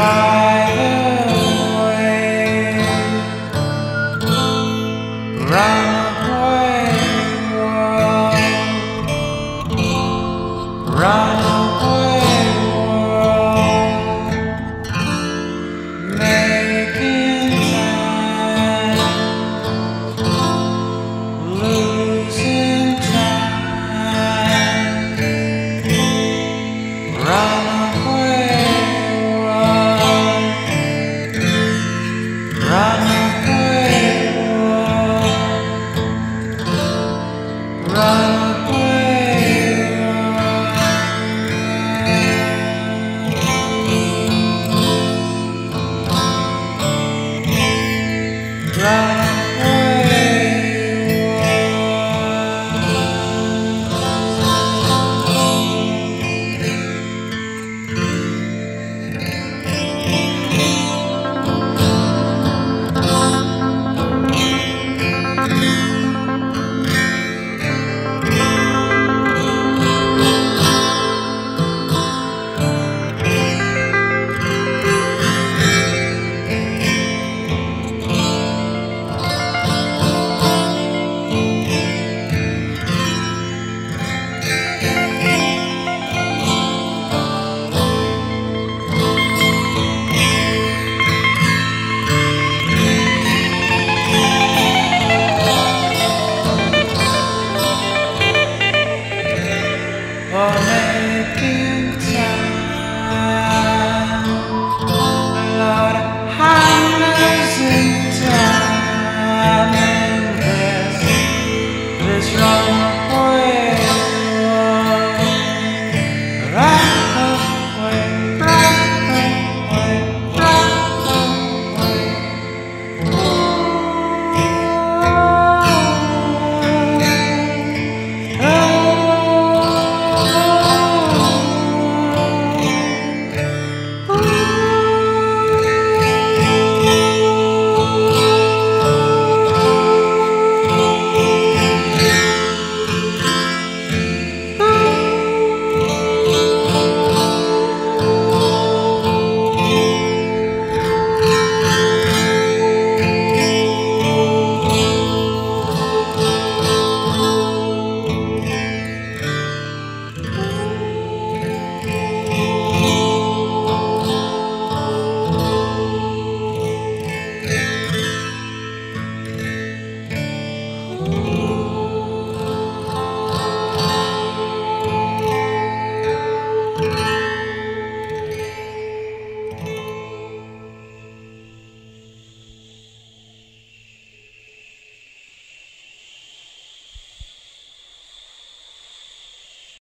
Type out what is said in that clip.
Bye. happy